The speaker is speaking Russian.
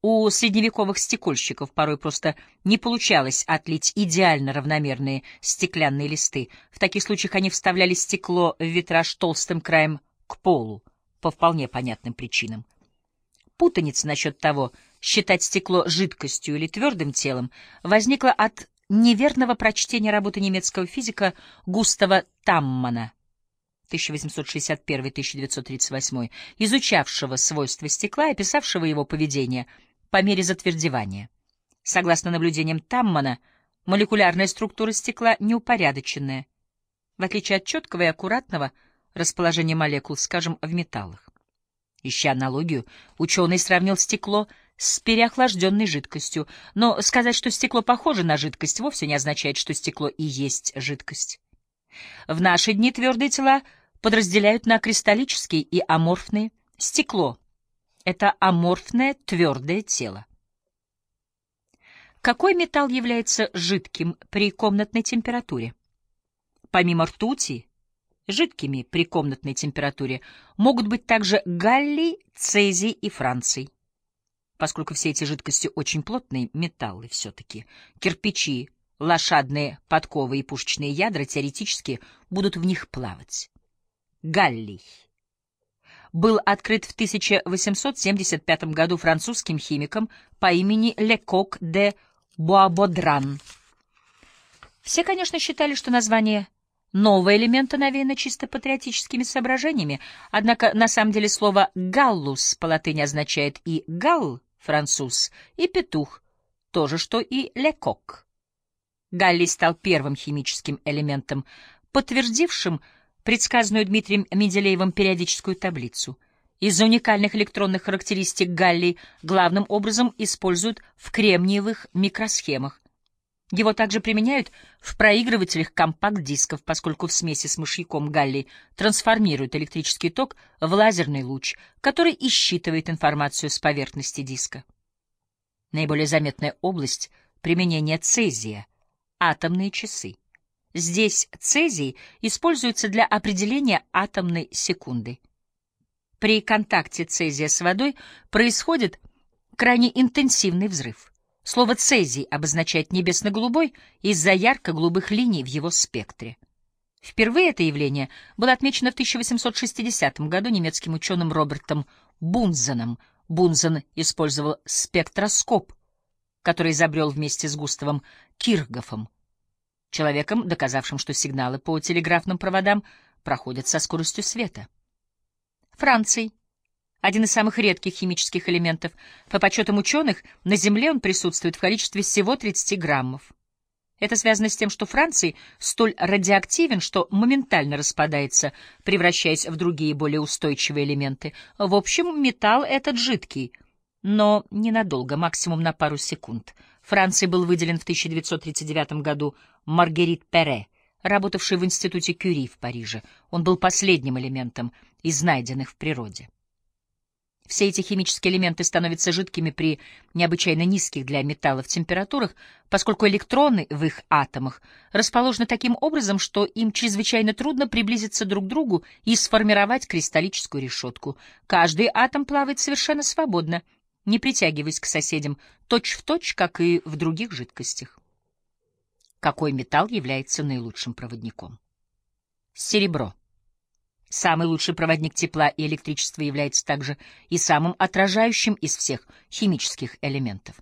У средневековых стекольщиков порой просто не получалось отлить идеально равномерные стеклянные листы. В таких случаях они вставляли стекло в витраж толстым краем к полу, по вполне понятным причинам. Путаница насчет того, считать стекло жидкостью или твердым телом, возникла от неверного прочтения работы немецкого физика Густава Таммана 1861-1938, изучавшего свойства стекла и описавшего его поведение — по мере затвердевания. Согласно наблюдениям Таммана, молекулярная структура стекла неупорядоченная, в отличие от четкого и аккуратного расположения молекул, скажем, в металлах. Ища аналогию, ученый сравнил стекло с переохлажденной жидкостью, но сказать, что стекло похоже на жидкость, вовсе не означает, что стекло и есть жидкость. В наши дни твердые тела подразделяют на кристаллические и аморфные. Стекло это аморфное твердое тело. Какой металл является жидким при комнатной температуре? Помимо ртути, жидкими при комнатной температуре могут быть также галлий, цезий и франций. Поскольку все эти жидкости очень плотные металлы все-таки, кирпичи, лошадные подковы и пушечные ядра теоретически будут в них плавать. Галлий был открыт в 1875 году французским химиком по имени Лекок де Буабодран. Все, конечно, считали, что название нового элемента навеяно чисто патриотическими соображениями, однако на самом деле слово «галлус» по латыни означает и «галл» — француз, и «петух» — то же, что и «лекок». Галлий стал первым химическим элементом, подтвердившим, предсказанную Дмитрием Менделеевым периодическую таблицу. Из-за уникальных электронных характеристик галлий главным образом используют в кремниевых микросхемах. Его также применяют в проигрывателях компакт-дисков, поскольку в смеси с мышьяком галлий трансформирует электрический ток в лазерный луч, который и считывает информацию с поверхности диска. Наиболее заметная область применения цезия — атомные часы. Здесь цезий используется для определения атомной секунды. При контакте цезия с водой происходит крайне интенсивный взрыв. Слово «цезий» обозначает небесно-голубой из-за ярко-голубых линий в его спектре. Впервые это явление было отмечено в 1860 году немецким ученым Робертом Бунзеном. Бунзен использовал спектроскоп, который изобрел вместе с Густавом Кирхгофом человеком, доказавшим, что сигналы по телеграфным проводам проходят со скоростью света. Франций. Один из самых редких химических элементов. По подсчетам ученых, на Земле он присутствует в количестве всего 30 граммов. Это связано с тем, что Франций столь радиоактивен, что моментально распадается, превращаясь в другие более устойчивые элементы. В общем, металл этот жидкий, но ненадолго, максимум на пару секунд. Франции был выделен в 1939 году Маргерит Пере, работавший в институте Кюри в Париже. Он был последним элементом из найденных в природе. Все эти химические элементы становятся жидкими при необычайно низких для металлов температурах, поскольку электроны в их атомах расположены таким образом, что им чрезвычайно трудно приблизиться друг к другу и сформировать кристаллическую решетку. Каждый атом плавает совершенно свободно — не притягиваясь к соседям, точь-в-точь, точь, как и в других жидкостях. Какой металл является наилучшим проводником? Серебро. Самый лучший проводник тепла и электричества является также и самым отражающим из всех химических элементов.